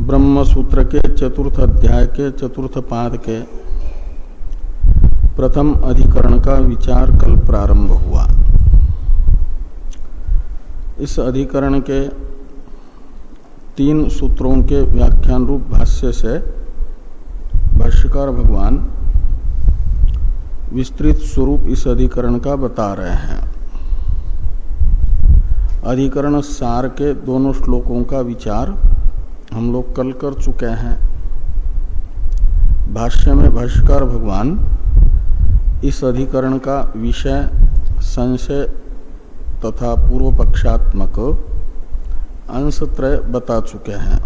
ब्रह्म सूत्र के चतुर्थ अध्याय के चतुर्थ पाद के प्रथम अधिकरण का विचार कल प्रारंभ हुआ। इस अधिकरण के तीन सूत्रों के व्याख्यान रूप भाष्य से भाष्यकार भगवान विस्तृत स्वरूप इस अधिकरण का बता रहे हैं। अधिकरण सार के दोनों श्लोकों का विचार हम लोग कल कर चुके हैं। भाष्य में भाष्यकार भगवान इस अधिकरण का विषय संशय तथा पूर्व पक्षात्मक अंश त्रय बता चुके हैं।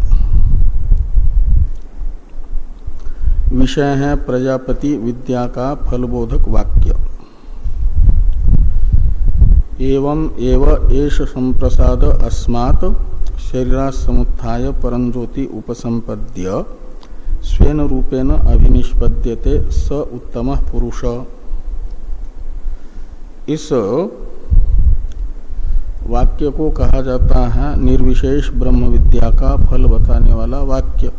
विषय है प्रजापति विद्या का फलबोधक वाक्य। एवं एव एष संप्रसाद अस्मात् शरीरा समुत्थाय परंज्योति उपसंपद्य स्वेन रूपेण अभिनिष्पद्यते स उत्तम पुरुष। इस वाक्य को कहा जाता है, निर्विशेष ब्रह्म विद्या का फल बताने वाला वाक्य।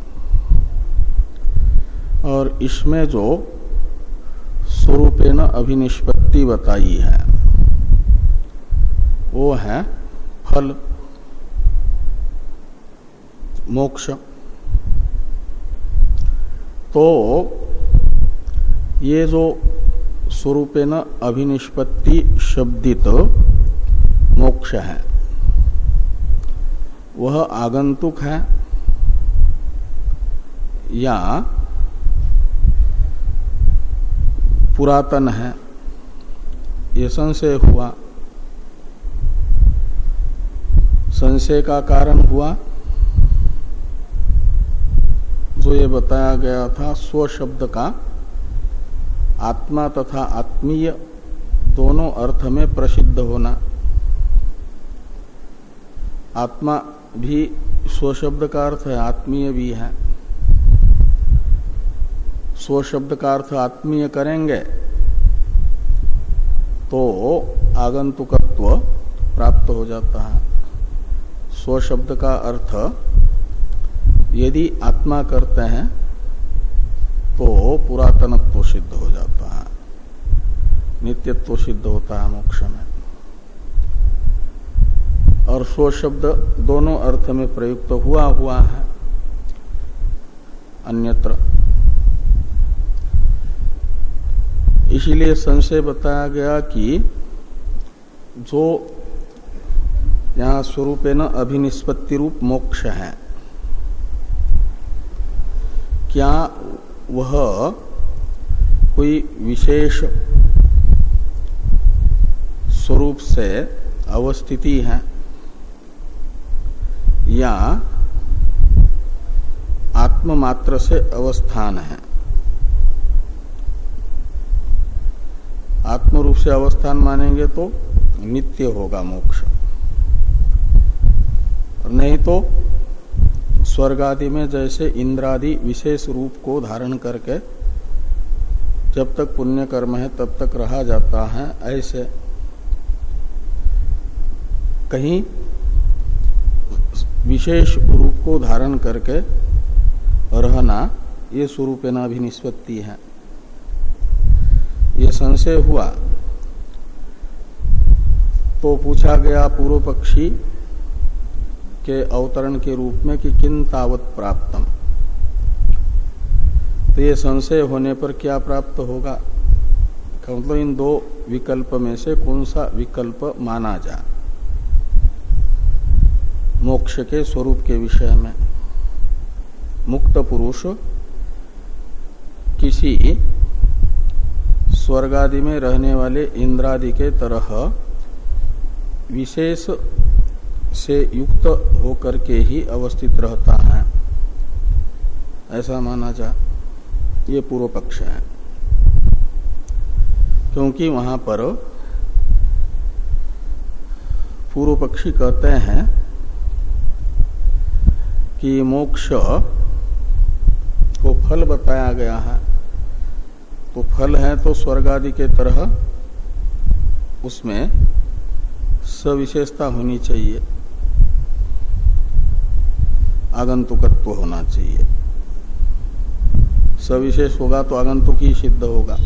और इसमें जो स्वरूपेण अभिनिष्पत्ति बताई है, वो है फल। मोक्ष। तो ये जो स्वरूपेण अभिनिष्पत्ति शब्दित मोक्ष है, वह आगंतुक है या पुरातन है, ये संशय हुआ। संशय का कारण हुआ जो ये बताया गया था, स्व शब्द का, आत्मा तथा आत्मीय दोनों अर्थ में प्रसिद्ध होना। आत्मा भी स्व शब्द का अर्थ है, आत्मीय भी है। स्व शब्द का अर्थ आत्मीय करेंगे तो आगंतुकत्व प्राप्त हो जाता है। स्व शब्द का अर्थ यदि आत्मा करते हैं तो पुरातनत्व सिद्ध हो जाता है। नित्यत्व सिद्ध होता है मोक्ष में। और स्व शब्द दोनों अर्थ में प्रयुक्त तो हुआ हुआ है। अन्यत्र। इसीलिए संशय बताया गया कि जो यहाँ स्वरूप न अभिनिष्पत्ति रूप मोक्ष है क्या वह कोई विशेष स्वरूप से अवस्थिति है? या आत्म मात्र से अवस्थान है? आत्म रूप से अवस्थान मानेंगे तो नित्य होगा मोक्ष। नहीं तो स्वर्ग आदि में जैसे इंद्रादि विशेष रूप को धारण करके जब तक पुण्य कर्म है, तब तक रहा जाता है। ऐसे कहीं विशेष रूप को धारण करके रहना, ये स्वरूप भी निष्पत्ति है। ये संशय हुआ। तो पूछा गया पूर्व पक्षी के अवतरण के रूप में कि किन तावत प्राप्तम? तो ये संशय होने पर क्या प्राप्त होगा? मतलब इन दो विकल्प में से कौन सा विकल्प माना जा? मोक्ष के स्वरूप के विषय में। मुक्त पुरुष किसी स्वर्गादि में रहने वाले इंद्रादि के तरह विशेष से युक्त होकर के ही अवस्थित रहता है। ऐसा माना जा, ये पूर्व पक्ष है। क्योंकि वहाँ पर पूर्व पक्षी कहते हैं कि मोक्ष को फल बताया गया है। तो फल है तो स्वर्ग आदि के तरह उसमें सविशेषता होनी चाहिए। आगंतुकत्व होना चाहिए। सविशेष होगा तो आगंतुक ही सिद्ध होगा।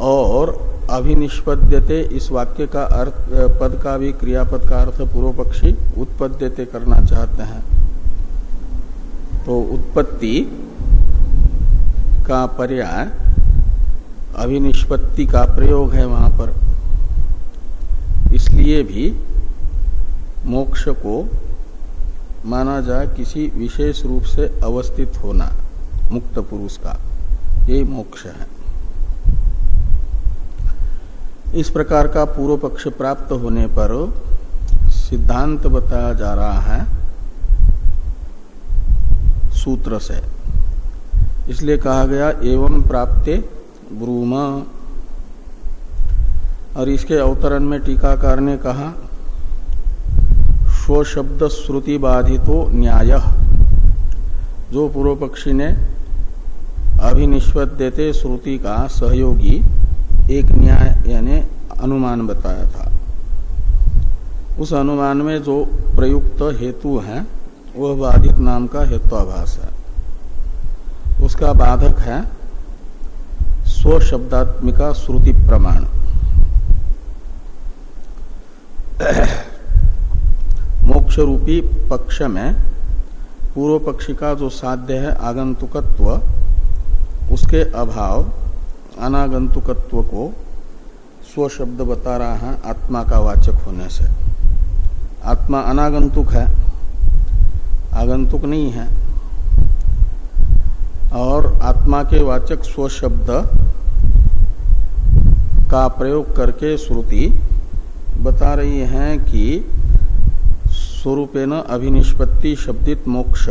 और अभिनिष्पद्यते, इस वाक्य का अर्थ, पद का भी, क्रियापद का अर्थ पूर्व पक्षी उत्पद्यते करना चाहते हैं। तो उत्पत्ति का पर्याय, अभिनिष्पत्ति का प्रयोग है वहाँ पर। इसलिए भी मोक्ष को माना जाए किसी विशेष रूप से अवस्थित होना, मुक्त पुरुष का। यही मोक्ष है। इस प्रकार का पूर्व पक्ष प्राप्त होने पर सिद्धांत बताया जा रहा है सूत्र से। इसलिए कहा गया, एवं प्राप्ते ब्रूम। और इसके अवतरण में टीकाकार ने कहा स्व शब्द श्रुति बाधितो न्याय। जो पूर्व पक्षी ने अभिनिष्पत देते श्रुति का सहयोगी एक न्याय यानी अनुमान बताया था। उस अनुमान में जो प्रयुक्त हेतु है, वह बाधिक नाम का हेत्वाभास है। उसका बाधक है स्वशब्दात्मिका श्रुति प्रमाण। मोक्ष रूपी पक्ष में पूर्व पक्षी का जो साध्य है, आगंतुकत्व, उसके अभाव, अनागंतुकत्व को स्व शब्द बता रहा है आत्मा का वाचक होने से। आत्मा अनागंतुक है, आगंतुक नहीं है, और आत्मा के वाचक स्व शब्द का प्रयोग करके श्रुति बता रही है कि स्वरूपेण अभिनिष्पत्ति शब्दित मोक्ष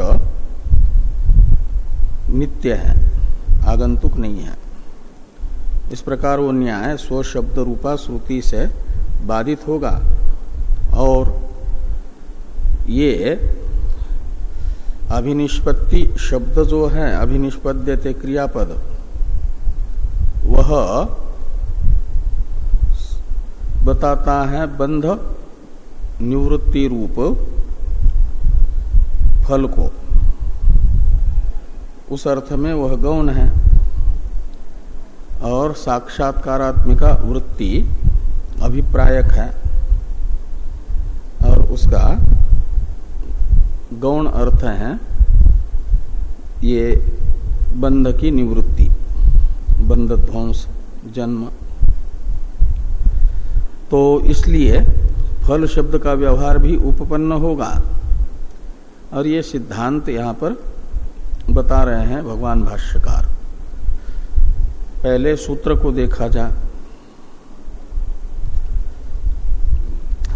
नित्य है, आगंतुक नहीं है। इस प्रकार वो न्याय स्व शब्द रूपा श्रुति से बाधित होगा और ये अभिनिष्पत्ति शब्द जो है, अभिनिष्पद्यते क्रियापद, वह बताता है बंध निवृत्ति रूप फल को। उस अर्थ में वह गौण है। और साक्षात्कारात्मिका वृत्ति अभिप्रायक है। और उसका गौण अर्थ है ये बंध की निवृत्ति बंध ध्वंस जन्म। तो इसलिए फल शब्द का व्यवहार भी उपपन्न होगा। और ये सिद्धांत यहाँ पर बता रहे हैं भगवान भाष्यकार। पहले सूत्र को देखा जा।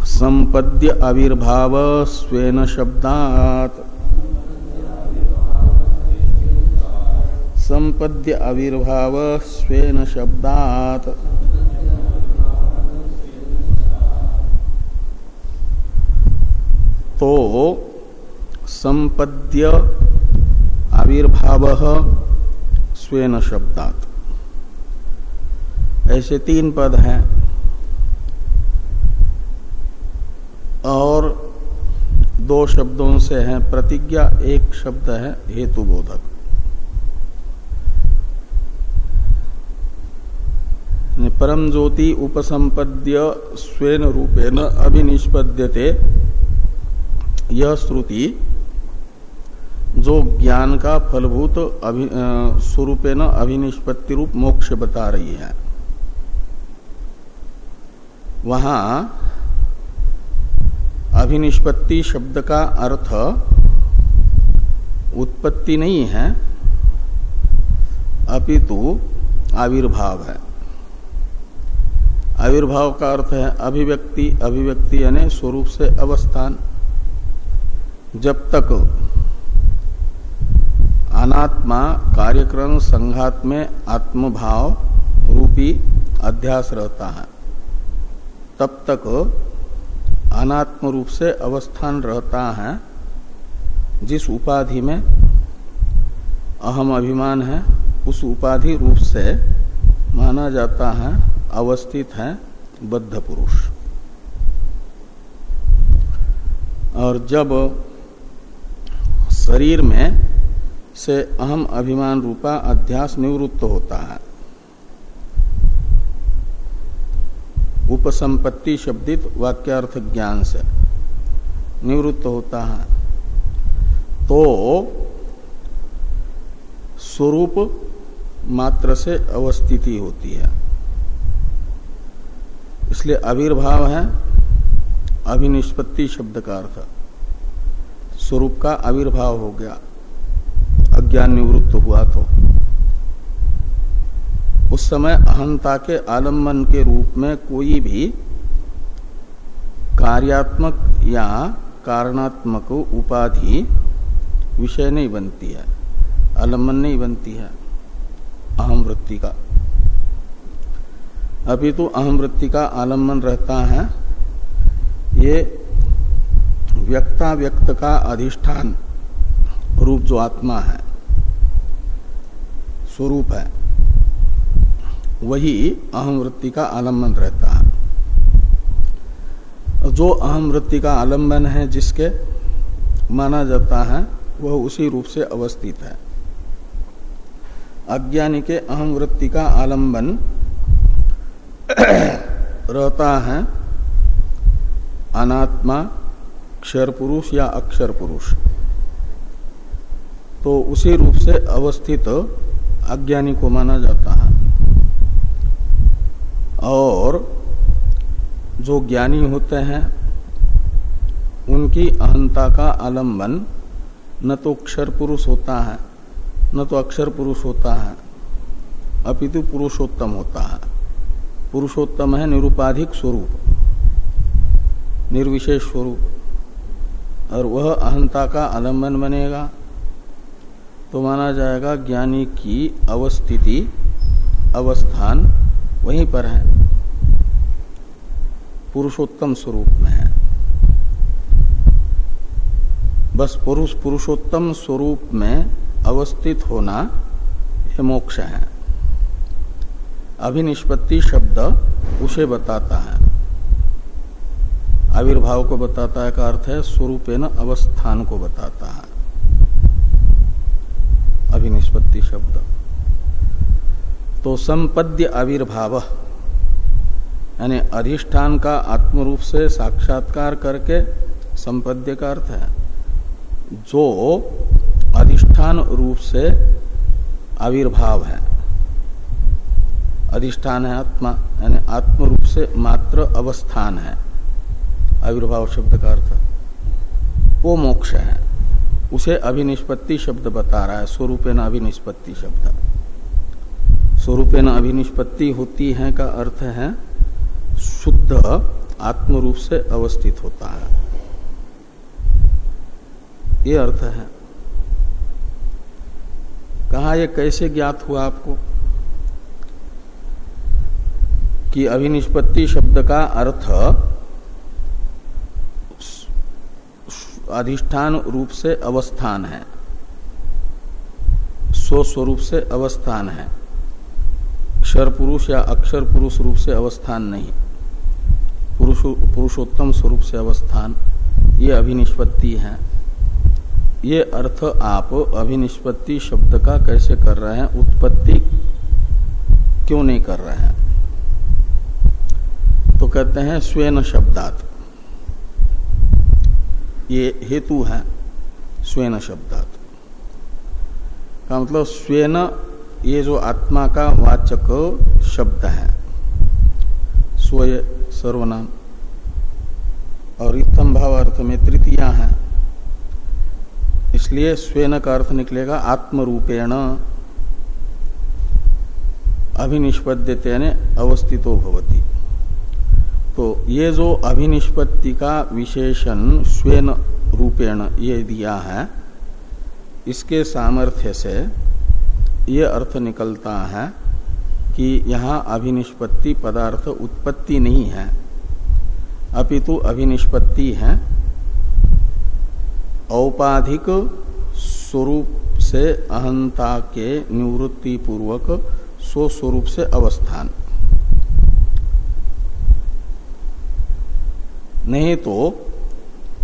संपद्य आविर्भाव स्वेन शब्दात। संपद्य आविर्भाव स्वेन शब्दात। तो संपद्य आविर्भाव स्वेन शब्दात। ऐसे तीन पद हैं। और दो शब्दों से है। प्रतिज्ञा एक शब्द है हेतु बोधक परम ज्योति उपसंपद्य स्वेन रूपेण अभिनिष्पद्यते। यह श्रुति जो ज्ञान का फलभूत स्वरूपे न अभिनिष्पत्ति रूप मोक्ष बता रही है। वहाँ अभिनिष्पत्ति शब्द का अर्थ उत्पत्ति नहीं है, अपितु आविर्भाव है। आविर्भाव का अर्थ है अभिव्यक्ति अभिव्यक्ति यानी स्वरूप से अवस्थान। जब तक अनात्मा कार्यक्रम संघात में आत्मभाव रूपी अध्यास रहता है, तब तक अनात्म रूप से अवस्थान रहता है, जिस उपाधि में अहम अभिमान है, उस उपाधि रूप से माना जाता है, अवस्थित है बद्ध पुरुष और जब शरीर में से अहम अभिमान रूपा अध्यास निवृत्त होता है। उपसंपत्ति शब्दित वाक्यार्थ ज्ञान से निवृत्त होता है। तो स्वरूप मात्र से अवस्थिति होती है। इसलिए आविर्भाव है अभिनिष्पत्ति शब्द का अर्थ। स्वरूप का आविर्भाव हो गया। अज्ञान निवृत्त हुआ तो। उस समय अहंता के आलंबन के रूप में कोई भी कार्यात्मक या कारणात्मक उपाधि विषय नहीं बनती है। आलंबन नहीं बनती है अहम वृत्ति का। अभी तो अहम वृत्ति का आलंबन रहता है। ये व्यक्ता व्यक्त का अधिष्ठान रूप जो आत्मा है, स्वरूप है, वही अहम वृत्ति का आलंबन रहता है। जो अहम वृत्ति का आलंबन है, जिसके माना जाता है, वह उसी रूप से अवस्थित है। अज्ञानी के अहम वृत्ति का आलंबन रहता है अनात्मा क्षर पुरुष या अक्षर पुरुष। तो उसी रूप से अवस्थित अज्ञानी को माना जाता है। और जो ज्ञानी होते हैं, उनकी अहंता का आलंबन न तो अक्षर पुरुष होता है, न तो अक्षर पुरुष होता है, अपितु पुरुषोत्तम होता है। पुरुषोत्तम है निरुपाधिक स्वरूप, निर्विशेष स्वरूप। और वह अहंता का आलंबन बनेगा। तो माना जाएगा ज्ञानी की अवस्थिति, अवस्थान वहीं पर है। पुरुषोत्तम स्वरूप में है। बस पुरुष, पुरुषोत्तम स्वरूप में अवस्थित होना यह मोक्ष है। अभिनिष्पत्ति शब्द उसे बताता है। आविर्भाव को बताता है का अर्थ है स्वरूपेन अवस्थान को बताता है। अभिनिष्पत्ति शब्द। तो संपद्य आविर्भाव, यानी अधिष्ठान का आत्मरूप से साक्षात्कार करके संपद्य का अर्थ है, जो अधिष्ठान रूप से आविर्भाव है। अधिष्ठान है आत्मा, यानी आत्म रूप से मात्र अवस्थान है। आविर्भाव शब्द का अर्थ। वो मोक्ष है। उसे अभिनिष्पत्ति शब्द बता रहा है। स्वरूपेण अभिनिष्पत्ति शब्द। स्वरूपेण अभिनिष्पत्ति होती है का अर्थ है, शुद्ध आत्म रूप से अवस्थित होता है। ये अर्थ है। कहा यह कैसे ज्ञात हुआ आपको? कि अभिनिष्पत्ति शब्द का अर्थ अधिष्ठान रूप से अवस्थान है। स्वस्वरूप से अवस्थान है। अक्षर पुरुष या अक्षर पुरुष रूप से अवस्थान नहीं। पुरुष, पुरुषोत्तम स्वरूप से अवस्थान, ये अभिनिष्पत्ति है। ये अर्थ आप अभिनिष्पत्ति शब्द का कैसे कर रहे हैं, उत्पत्ति क्यों नहीं कर रहे हैं? तो कहते हैं स्वेन शब्दात। ये हेतु है स्वेन शब्दात। का मतलब स्वेन, ये जो आत्मा का वाचक शब्द है। स्वय सर्वनाम। और इतम भाव अर्थ में तृतीया है। इसलिए स्वेन का अर्थ निकलेगा आत्मरूपेण। अभिनिष्पद्यते अवस्थितो भवती। तो ये जो अभिनिष्पत्ति का विशेषण स्वेन रूपेण ये दिया है, इसके सामर्थ्य से ये अर्थ निकलता है कि यहाँ अभिनिष्पत्ति पदार्थ उत्पत्ति नहीं है। अपितु अभिनिष्पत्ति है। औपाधिक स्वरूप से अहंता के निवृत्ति पूर्वक स्वस्वरूप से अवस्थान। नहीं तो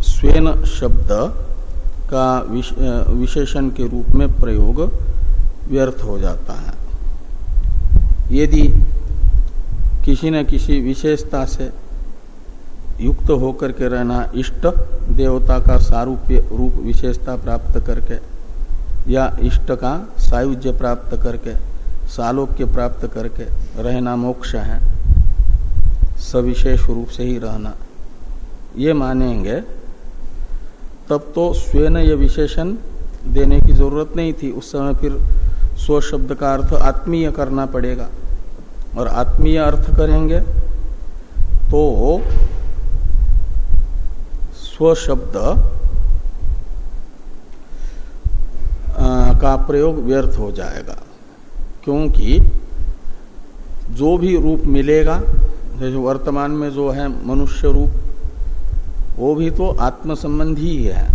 स्वेन शब्द का विशेषण के रूप में प्रयोग व्यर्थ हो जाता है। यदि किसी न किसी विशेषता से युक्त होकर के रहना इष्ट देवता का सारूप्य रूप विशेषता प्राप्त करके या इष्ट का सायुज्य प्राप्त करके, सालोक्य प्राप्त करके रहना मोक्ष है, सविशेष रूप से ही रहना। ये मानेंगे, तब तो स्वयं ये विशेषण देने की ज़रूरत नहीं थी। उस समय फिर स्व शब्द का अर्थ आत्मीय करना पड़ेगा। और आत्मीय अर्थ करेंगे तो स्व शब्द का प्रयोग व्यर्थ हो जाएगा। क्योंकि जो भी रूप मिलेगा, जैसे वर्तमान में जो है मनुष्य रूप वो भी तो आत्म संबंधी ही है।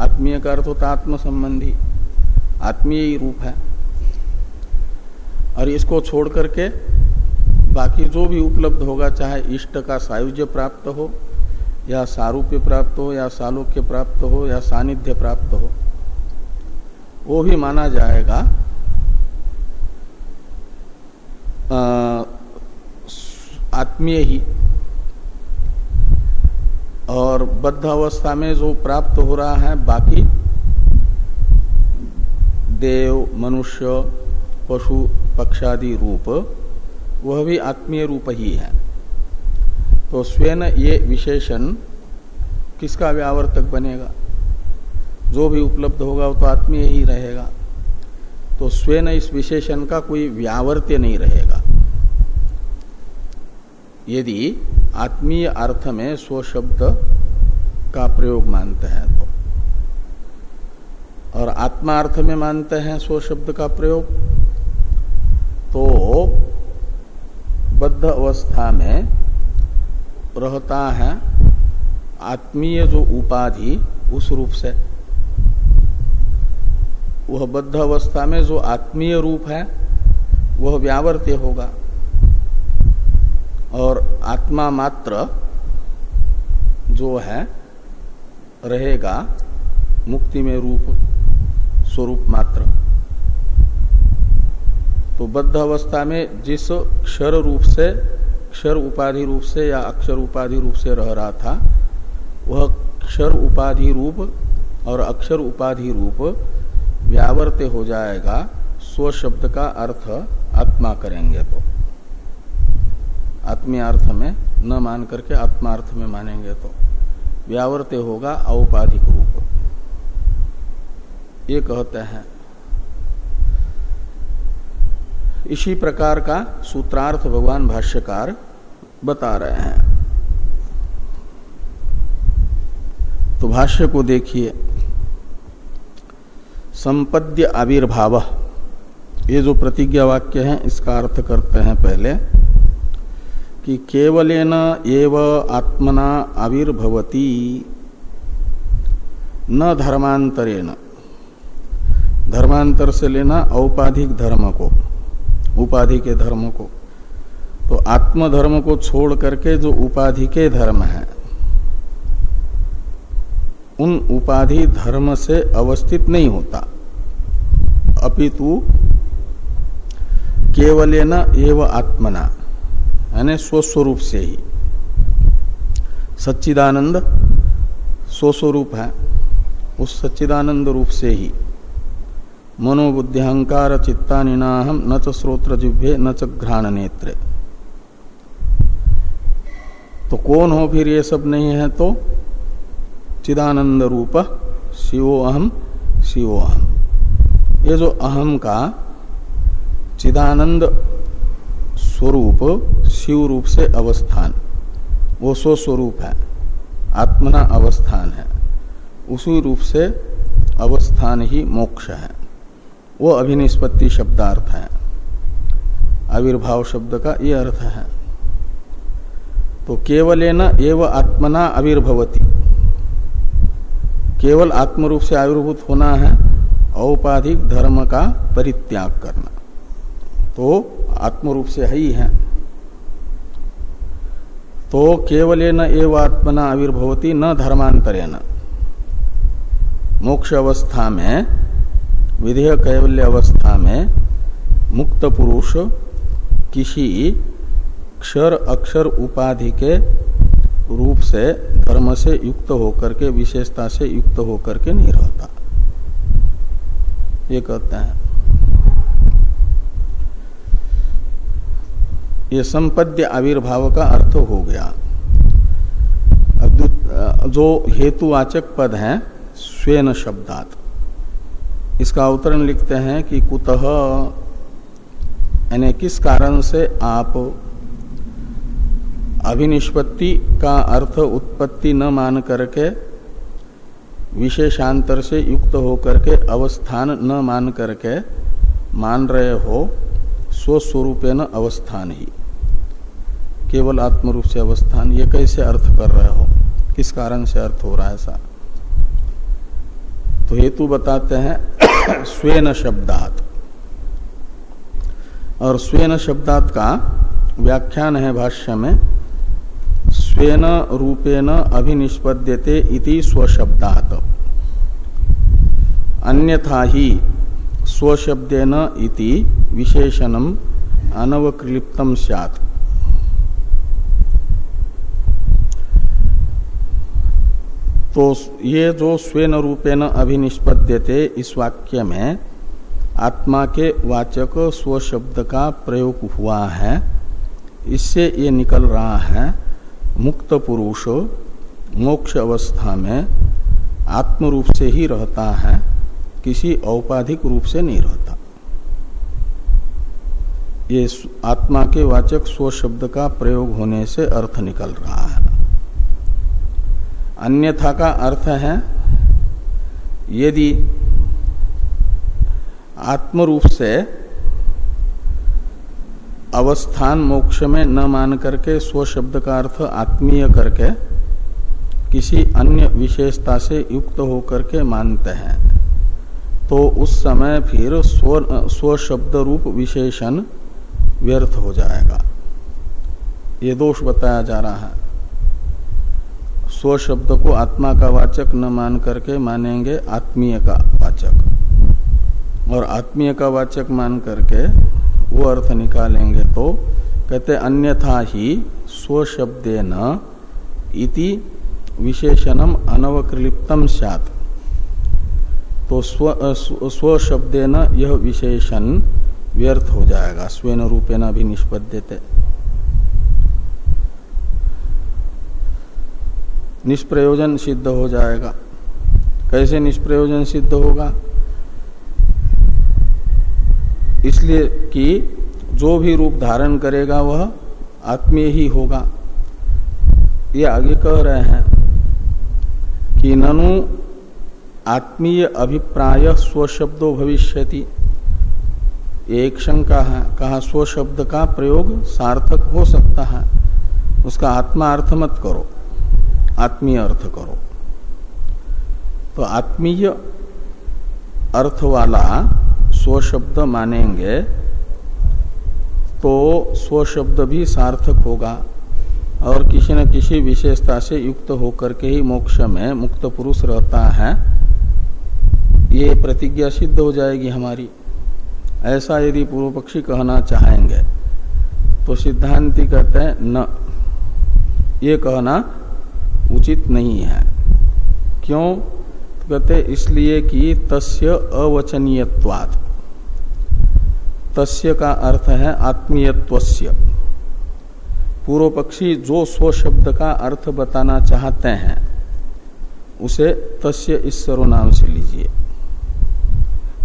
आत्मीय का अर्थ होता आत्म संबंधी आत्मीय ही रूप है। और इसको छोड़ करके बाकी जो भी उपलब्ध होगा, चाहे इष्ट का सायुज्य प्राप्त हो, या सारूप्य प्राप्त हो, या सालोक्य प्राप्त हो, या सानिध्य प्राप्त हो, वो भी माना जाएगा आत्मीय ही। और बद्ध अवस्था में जो प्राप्त हो रहा है, बाकी देव, मनुष्य, पशु, पक्षादि रूप, वह भी आत्मीय रूप ही है। तो स्वयं ये विशेषण किसका व्यावर्तक बनेगा? जो भी उपलब्ध होगा वो तो आत्मीय ही रहेगा। तो स्वयं इस विशेषण का कोई व्यावर्त्य नहीं रहेगा। यदि आत्मीय अर्थ में स्व शब्द का प्रयोग मानते हैं तो। और आत्मा अर्थ में मानते हैं स्व शब्द का प्रयोग तो बद्ध अवस्था में रहता है आत्मीय जो उपाधि उस रूप से। वह बद्ध अवस्था में जो आत्मीय रूप है, वह व्यावर्त्य होगा। और आत्मा मात्र जो है, रहेगा मुक्ति में रूप, स्वरूप मात्र। तो बद्ध अवस्था में जिस क्षर रूप से, क्षर उपाधि रूप से या अक्षर उपाधि रूप से रह रहा था, वह क्षर उपाधि रूप और अक्षर उपाधि रूप व्यावर्त्य हो जाएगा, स्व शब्द का अर्थ आत्मा करेंगे तो। आत्मीय अर्थ में न मान करके आत्मार्थ में मानेंगे तो व्यावर्त्य होगा औपाधिक रूप। ये कहते हैं। इसी प्रकार का सूत्रार्थ भगवान भाष्यकार बता रहे हैं। तो भाष्य को देखिए। संपद्य आविर्भाव। ये जो प्रतिज्ञा वाक्य है, इसका अर्थ करते हैं पहले कि केवलेन एव आत्मना आविर्भवती न धर्मांतरेण। धर्मांतर से लेना औपाधिक धर्म को, उपाधि के धर्म को। तो आत्म धर्म को छोड़ करके जो उपाधि के धर्म है, उन उपाधि धर्म से अवस्थित नहीं होता। अपितु केवल न एव आत्मना। यानी स्वस्वरूप से ही। सच्चिदानंद स्वस्वरूप है, उस सच्चिदानंद रूप से ही। मनोबुद्धि अहंकार चित्ता निनाहम न च श्रोत्र जिभ्य न च घ्राण नेत्र। तो कौन हो फिर ये सब नहीं है तो? चिदानंद रूप, शिवो अहम शिवो अहम। ये जो अहम का चिदानंद स्वरूप शिव रूप से अवस्थान। वो स्व स्वरूप है। आत्मना अवस्थान है। उसी रूप से अवस्थान ही मोक्ष है। वो अभिनिष्पत्ति शब्दार्थ है। आविर्भाव शब्द का ये अर्थ है। तो केवल न एव आत्मना आविर्भवती। केवल आत्म रूप से आविर्भूत होना है। औपाधिक धर्म का परित्याग करना। तो आत्मरूप से है ही। है तो केवल न एव आत्मना आविर्भवती न धर्मांतरेण। मोक्ष अवस्था में विधेय कैवल्य अवस्था में मुक्त पुरुष किसी क्षर, अक्षर, उपाधि के रूप से, धर्म से युक्त होकर के, विशेषता से युक्त होकर के नहीं रहता। ये कहते हैं। ये संपद्य आविर्भाव का अर्थ हो गया। जो हेतुवाचक पद है, स्वेन शब्दात। इसका अवतरण लिखते हैं कि कुतः, यानी किस कारण से आप अभिनिष्पत्ति का अर्थ उत्पत्ति न मान करके, विशेषांतर से युक्त होकर के अवस्थान न मान करके मान रहे हो स्वस्वरूप न अवस्थान ही। केवल आत्मरूप से अवस्थान, ये कैसे अर्थ कर रहे हो? किस कारण से अर्थ हो रहा है ऐसा? तो हेतु बताते हैं, स्वेन शब्दात। और स्वेन शब्दात का व्याख्यान है भाष्य में, स्वेन रूपेण अभिनिष्पद्यते इति स्वशब्दात। अन्यथा ही स्वशब्देन इति विशेषणम अनवक्लिप्तम स्यात्। तो ये जो स्वेन रूपेण अभिनिष्पद्यते इस वाक्य में, आत्मा के वाचक स्वशब्द का प्रयोग हुआ है। इससे ये निकल रहा है, मुक्त पुरुष मोक्ष अवस्था में आत्म रूप से ही रहता है, किसी औपाधिक रूप से नहीं रहता। ये आत्मा के वाचक स्व शब्द का प्रयोग होने से अर्थ निकल रहा है। अन्यथा का अर्थ है, यदि आत्म रूप से अवस्थान मोक्ष में न मान करके स्व शब्द का अर्थ आत्मीय करके किसी अन्य विशेषता से युक्त होकर के मानते हैं तो उस समय फिर स्व स्व शब्द रूप विशेषण व्यर्थ हो जाएगा। ये दोष बताया जा रहा है। स्व शब्द को आत्मा का वाचक न मान करके मानेंगे आत्मीय का वाचक। और आत्मीय का वाचक मान करके वो अर्थ निकालेंगे तो कहते अन्यथा ही स्वशब्दे न इति विशेषणम अनवक्लिप्तम सैत तो स्व स्वशब्दे न यह विशेषण व्यर्थ हो जाएगा, स्वेन रूपेण भी निष्पद्यते। निष्प्रयोजन सिद्ध हो जाएगा। कैसे निष्प्रयोजन सिद्ध होगा? इसलिए कि जो भी रूप धारण करेगा वह आत्मीय ही होगा। ये आगे कह रहे हैं कि ननु आत्मीय अभिप्राय स्वशब्दो भविष्यति। एक शंका है। कहा स्वशब्द का प्रयोग सार्थक हो सकता है। उसका आत्मा अर्थ मत करो। आत्मीय अर्थ करो। तो आत्मीय अर्थ वाला स्वशब्द मानेंगे तो स्वशब्द भी सार्थक होगा और किसी न किसी विशेषता से युक्त होकर के ही मोक्ष में मुक्त पुरुष रहता है। ये प्रतिज्ञा सिद्ध हो जाएगी हमारी। ऐसा यदि पूर्व पक्षी कहना चाहेंगे तो सिद्धांति कहते हैं, न। ये कहना उचित नहीं है। क्यों? कहते, इसलिए कि तस्य अवचनीयत्वात्। तस्य का अर्थ है आत्मीयत्वस्य। पूर्व पक्षी जो स्व शब्द का अर्थ बताना चाहते हैं, उसे तस्य इस सर्वनाम से लीजिए।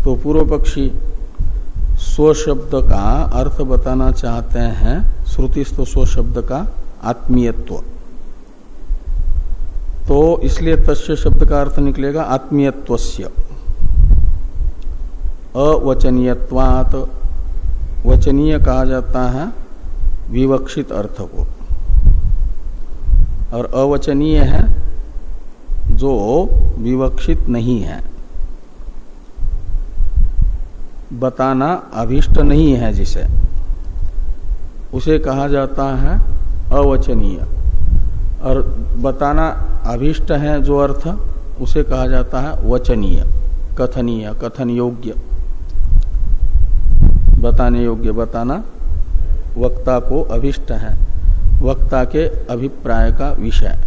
तो पूर्व पक्षी स्व शब्द का अर्थ बताना चाहते हैं, श्रुतिस्थ स्व शब्द का आत्मीयत्व। तो इसलिए तस्य शब्द का अर्थ निकलेगा आत्मीयत्वस्य। अवचनीयत्वात, वचनीय कहा जाता है विवक्षित अर्थ को। और अवचनीय है जो विवक्षित नहीं है। बताना अभिष्ट नहीं है जिसे। उसे कहा जाता है अवचनीय। और बताना अभिष्ट है जो अर्थ, उसे कहा जाता है वचनीय, कथनीय कथन योग्य बताने योग्य बताना, वक्ता को अभिष्ट है, वक्ता के अभिप्राय का विषय।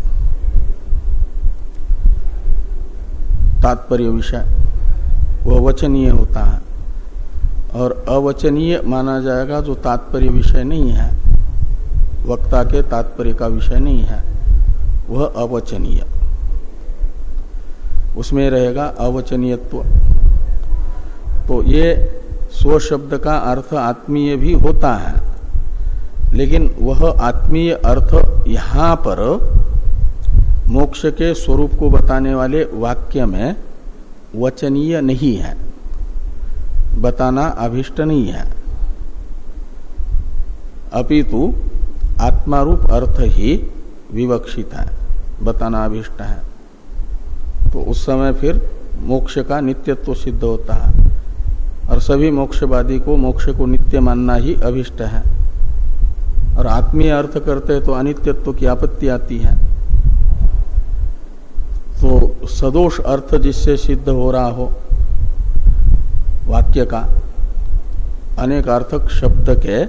तात्पर्य विषय, वह वचनीय होता है। और अवचनीय माना जाएगा जो तात्पर्य विषय नहीं है, वक्ता के तात्पर्य का विषय नहीं है। वह अवचनीय। उसमें रहेगा अवचनीयत्व। तो ये स्व शब्द का अर्थ आत्मीय भी होता है, लेकिन वह आत्मीय अर्थ यहाँ पर मोक्ष के स्वरूप को बताने वाले वाक्य में वचनीय नहीं है। बताना अभिष्ट नहीं है। अपितु आत्मारूप अर्थ ही विवक्षित है। बताना अभिष्ट है। तो उस समय फिर मोक्ष का नित्यत्व सिद्ध होता है। और सभी मोक्षवादी को मोक्ष को नित्य मानना ही अभिष्ट है। और आत्मीय अर्थ करते तो अनित्यत्व की आपत्ति आती है। तो सदोष अर्थ जिससे सिद्ध हो रहा हो, वाक्य का, अनेक अर्थक शब्द के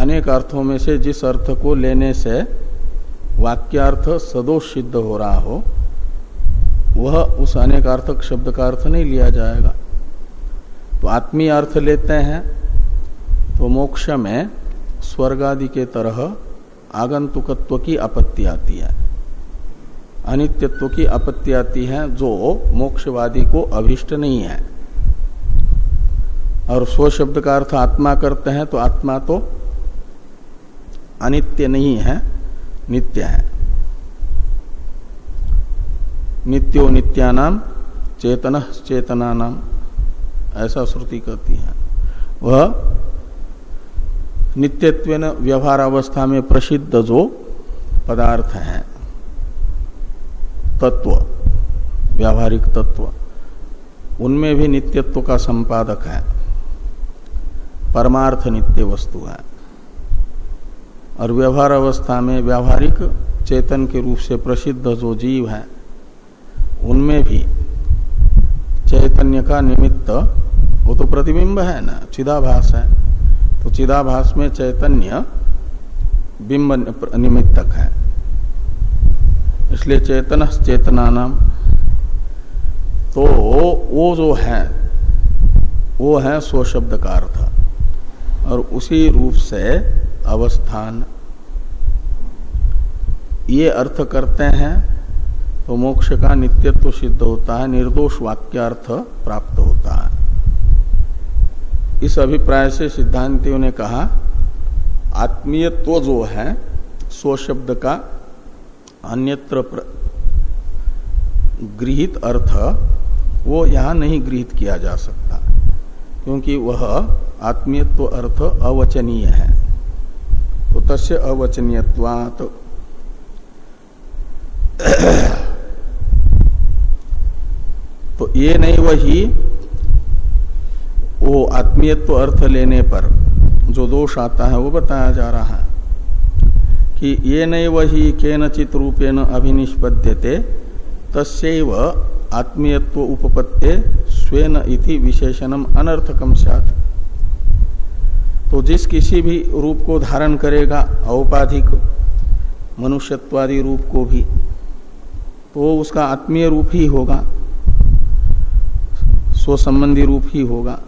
अनेक अर्थों में से जिस अर्थ को लेने से वाक्यार्थ सदोष सिद्ध हो रहा हो, वह उस अनेकार्थक शब्द का अर्थ नहीं लिया जाएगा। तो आत्मीय अर्थ लेते हैं तो मोक्ष में स्वर्ग आदि के तरह आगंतुकत्व की आपत्ति आती है। अनित्यत्व की आपत्ति आती है जो मोक्षवादी को अभिष्ट नहीं है। और स्व शब्द का अर्थ आत्मा करते हैं तो आत्मा तो अनित्य नहीं है। नित्य है। नित्यो नित्यानाम, चेतन चेतना नाम ऐसा श्रुति कहती है। वह नित्यत्व व्यवहार अवस्था में प्रसिद्ध जो पदार्थ है, तत्व, व्यावहारिक तत्व, उनमें भी नित्यत्व का संपादक है। परमार्थ नित्य वस्तु है। और व्यवहार अवस्था में व्यावहारिक चेतन के रूप से प्रसिद्ध जो जीव है, उनमें भी चैतन्य का निमित्त, वो तो प्रतिबिंब है ना, चिदाभास है। तो चिदाभास में चैतन्य बिंब निमित्तक है। इसलिए चेतन चेतना नाम तो वो जो है, वो है स्वशब्द का अर्थ। और उसी रूप से अवस्थान। ये अर्थ करते हैं तो मोक्ष का नित्यत्व सिद्ध होता है, निर्दोष वाक्यार्थ प्राप्त होता है। इस अभिप्राय से सिद्धांतियों ने कहा, आत्मीयत्व जो है, स्व शब्द का अन्यत्र गृहित अर्थ, वो यहाँ नहीं गृहित किया जा सकता, क्योंकि वह आत्मीयत्व अर्थ अवचनीय है। तस्य अवचनीयत्वात। तो ये नहीं वही, वो आत्मीयत्व अर्थ लेने पर जो दोष आता है, वो बताया जा रहा है कि ये नहीं वही केनचित रूपेण अभिनिष्पद्यते तस्व आत्मीयत्व उपपत्ते स्वेन इति विशेषणम अनर्थकम सात तो जिस किसी भी रूप को धारण करेगा, औपाधिक मनुष्यत्वादी रूप को भी तो उसका आत्मीय रूप ही होगा स्व संबंधी रूप ही होगा।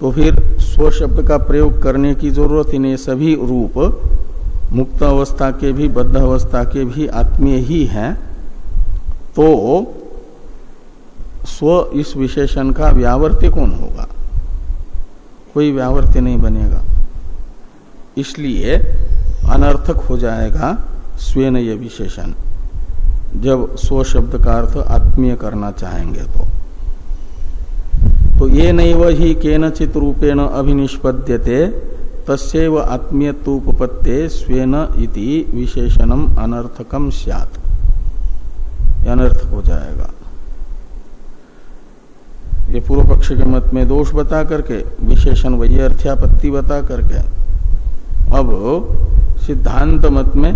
तो फिर स्व शब्द का प्रयोग करने की ज़रूरत ही नहीं, सभी रूप मुक्त अवस्था के भी, बद्ध अवस्था के भी आत्मीय ही हैं। तो स्व इस विशेषण का व्यावर्त्य कौन होगा। कोई व्यावर्त्य नहीं बनेगा। इसलिए अनर्थक हो जाएगा स्वेन ये विशेषण। जब स्व शब्द का अर्थ आत्मीय करना चाहेंगे तो। तो ये नहीं वही केनचित रूपेण अभिनिष्पद्यते तस्व आत्मीयत्वपत्ते स्वेन इति विशेषणम अनर्थकम सियात। अनर्थक हो जाएगा। ये पूर्व पक्ष के मत में दोष बता करके, विशेषण वही अर्थ्यापत्ति बता करके। अब सिद्धांत मत में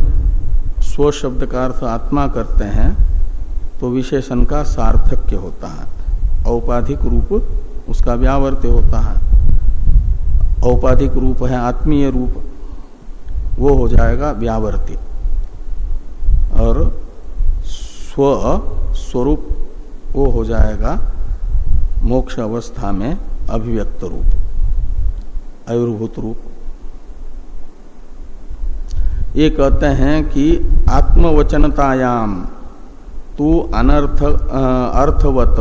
स्व शब्द का अर्थ आत्मा करते हैं तो विशेषण का सार्थक्य होता है। औपाधिक रूप उसका व्यावर्त्य होता है। औपाधिक रूप है आत्मीय रूप, वो हो जाएगा व्यावर्त्य। और स्व स्वरूप वो हो जाएगा मोक्ष अवस्था में अभिव्यक्त रूप, आयुर्भूत रूप। ये कहते हैं कि आत्मवचनतायाम तू अनर्थ अर्थवत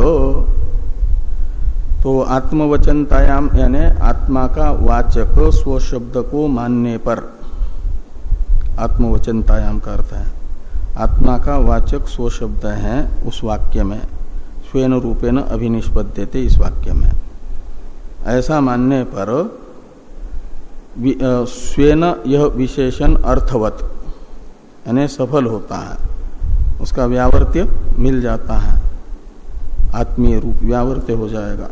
तो आत्मवचनतायाम यानी आत्मा का वाचक स्व शब्द को मानने पर आत्मवचनतायाम का अर्थ है। आत्मा का वाचक स्व शब्द है उस वाक्य में। स्वेन रूपेण अभिनिष्पद्यते इस वाक्य में। ऐसा मानने पर स्वेन यह विशेषण अर्थवत, यानी सफल होता है। उसका व्यावर्त्य मिल जाता है। आत्मीय रूप व्यावर्त्य हो जाएगा।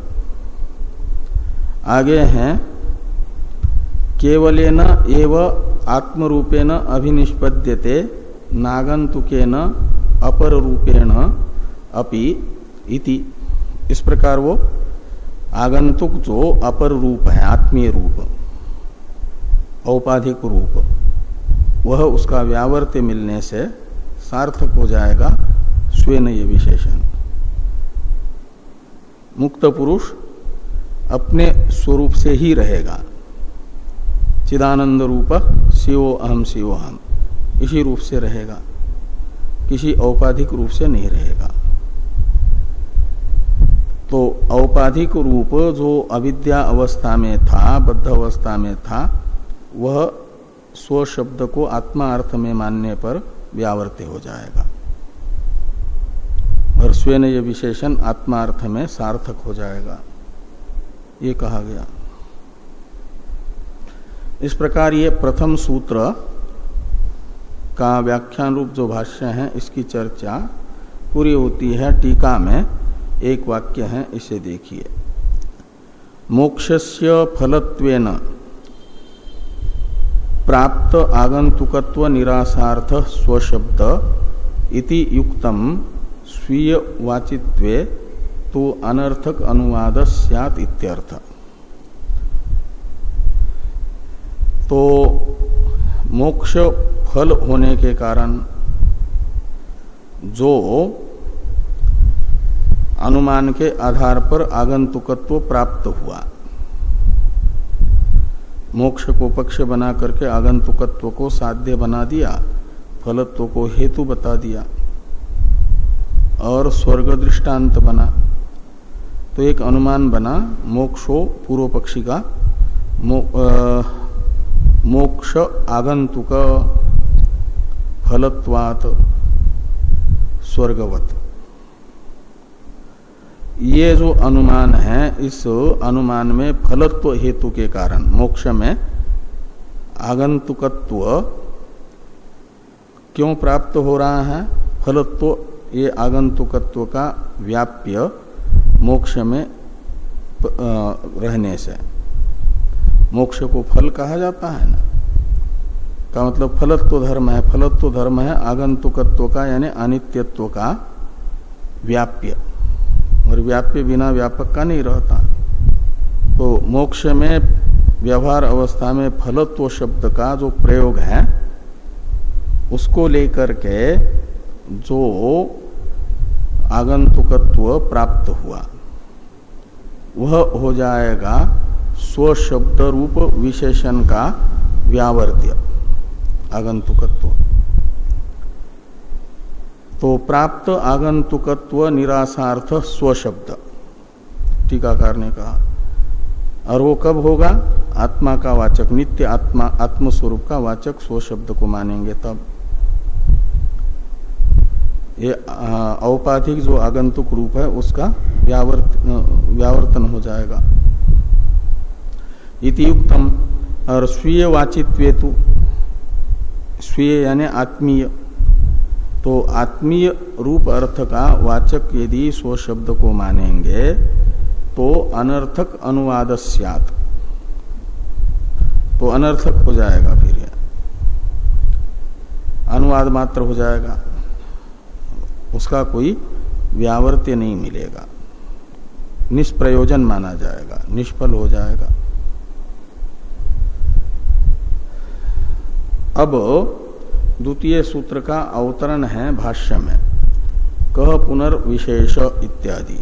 आगे हैं, केवलेन एव आत्मरूपेण अभिनिष्पद्यते, नागंतुकेन अपर रूपेण अपि इति। इस प्रकार वो आगंतुक जो अपर रूप है, आत्मीय रूप, औपाधिक रूप, वह उसका व्यावर्त्य मिलने से सार्थक हो जाएगा स्वेन ये विशेषण। मुक्त पुरुष अपने स्वरूप से ही रहेगा। चिदानंद रूप, शिवो अहम शिवो अहम इसी रूप से रहेगा। किसी औपाधिक रूप से नहीं रहेगा। तो औपाधिक रूप जो अविद्या अवस्था में था, बद्ध अवस्था में था, वह स्व शब्द को आत्मा अर्थ में मानने पर व्यावर्त्य हो जाएगा। और स्वेन ये विशेषण आत्मा अर्थ में सार्थक हो जाएगा। ये कहा गया। इस प्रकार ये प्रथम सूत्र का व्याख्यान रूप जो भाष्य है, इसकी चर्चा पूरी होती है टीका में। एक वाक्य है, इसे देखिए। मोक्षस्य फलत्वेन प्राप्त आगंतुकत्व निराशार्थ स्वशब्द इति युक्तम स्वीय वाचित्वे तो अनर्थक अनुवाद सैत इत्यर्थ। तो मोक्ष फल होने के कारण जो अनुमान के आधार पर आगंतुकत्व प्राप्त हुआ। मोक्ष को पक्ष बना करके आगंतुकत्व को साध्य बना दिया फलत्व को हेतु बता दिया और स्वर्ग दृष्टांत बना। तो एक अनुमान बना मोक्षो पूर्व पक्षी का मो, आ, मोक्ष आगंतुक फलत्वात स्वर्गवत। ये जो अनुमान है, इस अनुमान में फलत्व हेतु के कारण, मोक्ष में आगंतुकत्व क्यों प्राप्त हो रहा है? फलत्व, ये आगंतुकत्व का व्याप्य मोक्ष में रहने से। मोक्ष को फल कहा जाता है ना? का मतलब फलत्व धर्म है, फलत्व धर्म है आगंतुकत्व का, यानी अनित्यत्व का व्याप्य। और व्याप्य बिना व्यापक का नहीं रहता। तो मोक्ष में, व्यवहार अवस्था में फलत्व शब्द का जो प्रयोग है, उसको लेकर के जो आगंतुकत्व प्राप्त हुआ, वह हो जाएगा स्व शब्द रूप विशेषण का व्यावर्त्य आगंतुकत्व। तो प्राप्त आगंतुकत्व निराशार्थ स्वशब्द। टीकाकार ने कहा और वो कब होगा? आत्मा का वाचक नित्य आत्मा आत्मस्वरूप का वाचक स्व शब्द को मानेंगे तब। ये औपाधिक जो आगंतुक रूप है उसका व्यावर्त, व्यावर्तन हो जाएगा। इति युक्तम और स्वीय वाचित्वेतु स्वीय यानी आत्मीय। तो आत्मीय रूप अर्थ का वाचक यदि स्व शब्द को मानेंगे तो अनर्थक अनुवाद तो अनर्थक हो जाएगा फिर अनुवाद मात्र हो जाएगा। उसका कोई व्यावर्त्य नहीं मिलेगा। निष्प्रयोजन माना जाएगा, निष्फल हो जाएगा। अब द्वितीय सूत्र का अवतरण है भाष्य में। कह पुनर्विशेष इत्यादि।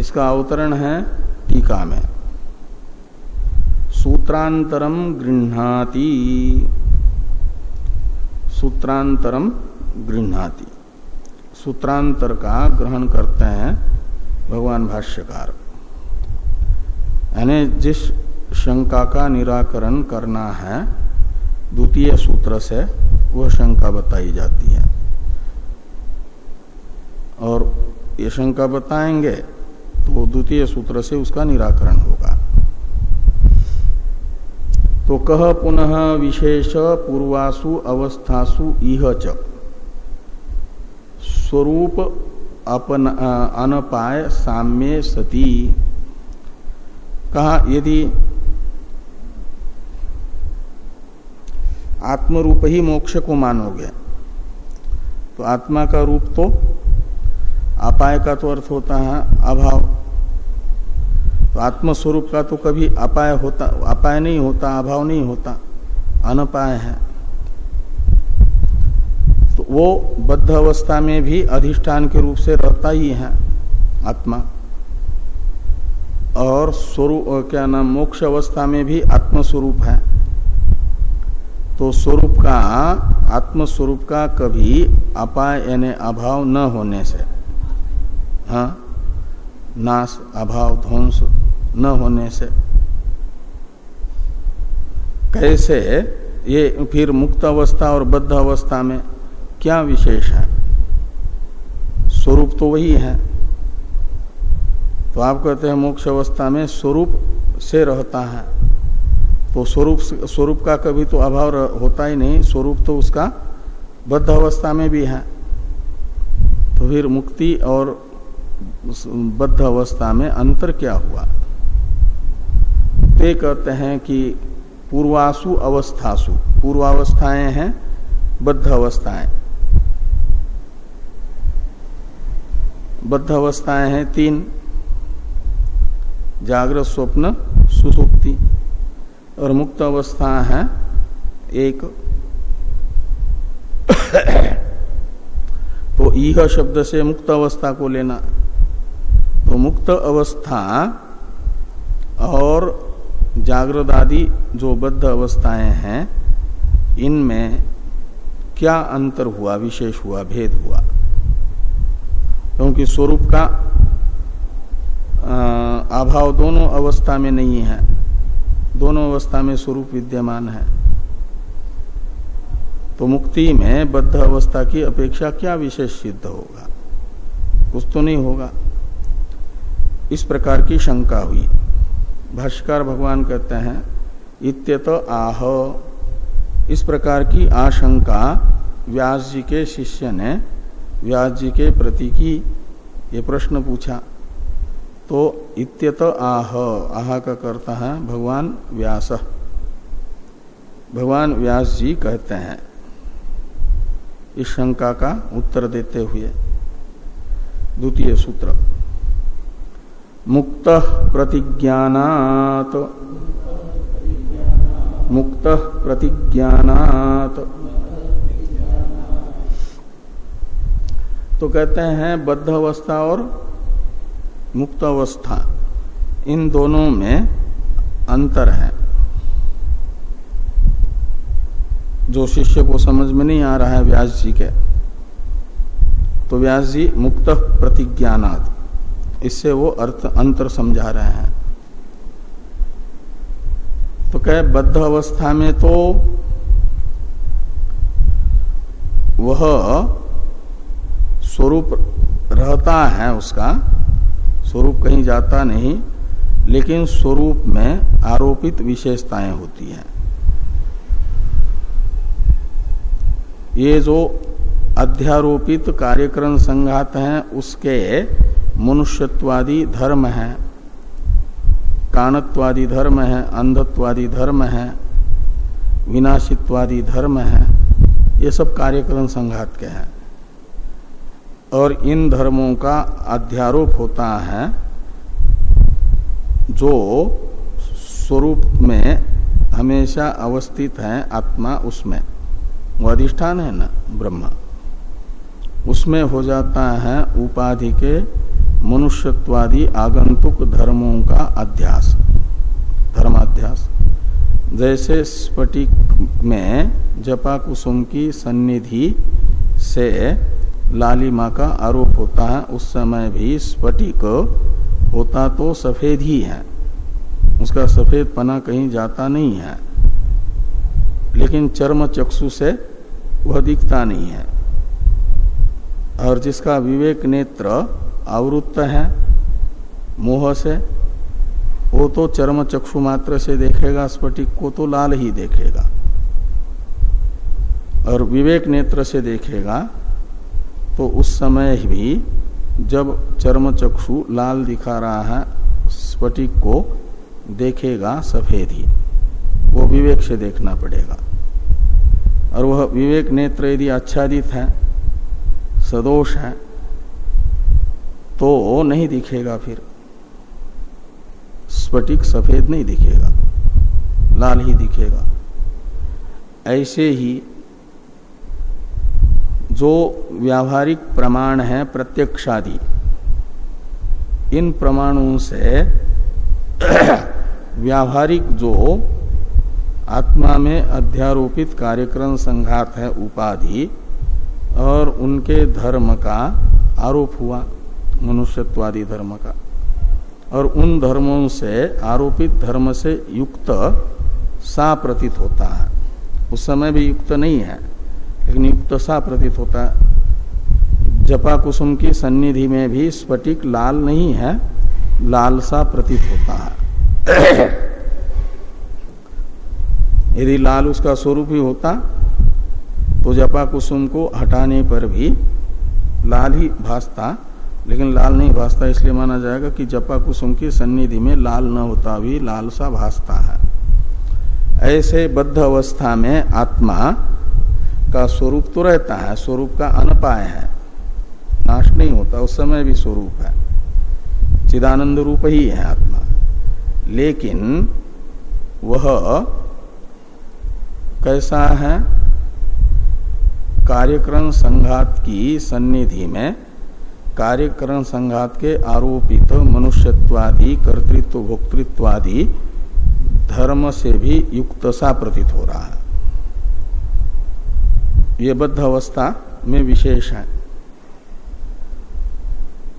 इसका अवतरण है टीका में। सूत्रांतरम गृह्णाति। सूत्रांतरम गृह्णाति। सूत्रांतर का ग्रहण करते हैं भगवान भाष्यकार। यानी जिस शंका का निराकरण करना है द्वितीय सूत्र से वह शंका बताई जाती है। और ये शंका बताएँगे तो द्वितीय सूत्र से उसका निराकरण होगा। तो कह पुनः विशेष पूर्वासु अवस्थासु इह च। स्वरूप अपन, अनपाय साम्य सती। कहा, यदि आत्मरूप ही मोक्ष को मानोगे। तो आत्मा का रूप तो अपाय का तो अर्थ होता है अभाव। तो आत्मस्वरूप का तो कभी अपाय होता, अपाय नहीं होता, अभाव नहीं होता, अनपाय है। तो वो बद्ध अवस्था में भी अधिष्ठान के रूप से रहता ही है आत्मा। और स्वरूप क्या नाम, मोक्ष अवस्था में भी आत्मस्वरूप है। तो स्वरूप का आत्म स्वरूप का कभी अपाय यानी अभाव न होने से हाँ नाश, अभाव, ध्वंस न होने से, कैसे ये फिर मुक्त अवस्था और बद्ध अवस्था में क्या विशेष है? स्वरूप तो वही है। तो आप कहते हैं मोक्ष अवस्था में स्वरूप से रहता है। तो स्वरूप स्वरूप का कभी तो अभाव होता ही नहीं। स्वरूप तो उसका बद्ध अवस्था में भी है। तो फिर मुक्ति और बद्ध अवस्था में अंतर क्या हुआ? ते कहते हैं कि पूर्वासु अवस्थासु। पूर्वावस्थाएँ हैं, बद्ध अवस्थाएँ। बद्ध अवस्थाएँ हैं तीन। जागृत स्वप्न, सुसुप्ति। और मुक्त अवस्था है, एक। तो यह शब्द से मुक्त अवस्था को लेना। तो मुक्त अवस्था और जागृत आदि जो बद्ध अवस्थाएँ हैं, इनमें क्या अंतर हुआ, विशेष हुआ, भेद हुआ? क्योंकि स्वरूप का अभाव दोनों अवस्था में नहीं है। दोनों अवस्था में स्वरूप विद्यमान है। तो मुक्ति में बद्ध अवस्था की अपेक्षा क्या विशेष सिद्ध होगा? कुछ तो नहीं होगा। इस प्रकार की शंका हुई। भाष्कर भगवान कहते हैं, इत्यत आह। इस प्रकार की आशंका व्यास जी के शिष्य ने व्यास जी के प्रति की ये प्रश्न पूछा। तो इत्यत आह आह का करता है, भगवान व्यास। भगवान व्यास जी कहते हैं, इस शंका का उत्तर देते हुए। द्वितीय सूत्र, मुक्त प्रतिज्ञात मुक्त प्रतिज्ञात तो कहते हैं, बद्ध अवस्था और मुक्त अवस्था इन दोनों में अंतर है। जो शिष्य को समझ में नहीं आ रहा है व्यास जी के तो व्यास जी मुक्त प्रतिज्ञानाद। इससे वो अर्थ अंतर समझा रहे हैं। तो कह, बद्ध अवस्था में तो वह स्वरूप रहता है उसका स्वरूप कहीं जाता नहीं, लेकिन स्वरूप में आरोपित विशेषताएँ होती हैं। ये जो अध्यारोपित कार्यक्रम संघात हैं, उसके मनुष्यत्वादी धर्म है, काणत्वादी धर्म है, अंधत्वादी धर्म है, विनाशित्वादी धर्म है, ये सब कार्यक्रम संघात के हैं। और इन धर्मों का अध्यारोप होता है, जो स्वरूप में हमेशा अवस्थित है आत्मा उसमें। वो अधिष्ठान है ना, ब्रह्म? उसमें हो जाता है उपाधि के मनुष्यत्वादि आगंतुक धर्मों का अध्यास, धर्माध्यास। जैसे स्फटिक में जपा कुसुम की सन्निधि से लालिमा का आरोप होता है, उस समय भी स्फटिक होता तो सफ़ेद ही है। उसका सफ़ेद पना कहीं जाता नहीं है। लेकिन चर्म चक्षु से वह दिखता नहीं है। और जिसका विवेक नेत्र आवृत्त है, मोह से, वो तो चर्म चक्षु मात्र से देखेगा, स्फटिक को तो लाल ही देखेगा। और विवेक नेत्र से देखेगा तो उस समय भी जब चर्म चक्षु लाल दिखा रहा है, स्फटिक को देखेगा सफ़ेद। ही वो विवेक से देखना पड़ेगा। और वह विवेक नेत्र यदि आच्छादित है, सदोष है तो नहीं दिखेगा फिर। स्फटिक सफ़ेद नहीं दिखेगा, लाल ही दिखेगा। ऐसे ही जो व्यावहारिक प्रमाण है, प्रत्यक्षादि। इन प्रमाणों से व्यावहारिक जो आत्मा में अध्यारोपित कार्यक्रम संघात है, उपाधि, और उनके धर्म का आरोप हुआ, मनुष्यत्वादी धर्म का। और उन धर्मों से, आरोपित धर्म से युक्त सा प्रतीत होता है। उस समय भी युक्त नहीं है। सा प्रतीत होता है जपा कुसुम की सन्निधि में भी स्फटिक लाल नहीं है लाल सा प्रतीत होता है यदि लाल उसका स्वरूप ही होता तो जपा कुसुम को हटाने पर भी लाल ही भासता। लेकिन लाल नहीं भासता, इसलिए माना जाएगा कि जपा कुसुम की सन्निधि में लाल न होता, भी लाल सा भासता है। ऐसे बद्ध अवस्था में आत्मा का स्वरूप तो रहता है, स्वरूप का अनपाय है। नाश नहीं होता, उस समय भी स्वरूप है। चिदानंद रूप ही है आत्मा। लेकिन वह कैसा है? कार्यक्रम संघात की सन्निधि में कार्यकरण संघात के आरोपित मनुष्यत्वादि, कर्तृत्व, भोक्तृत्वादि धर्म से भी युक्त सा प्रतीत हो रहा है। ये बद्ध अवस्था में विशेष है।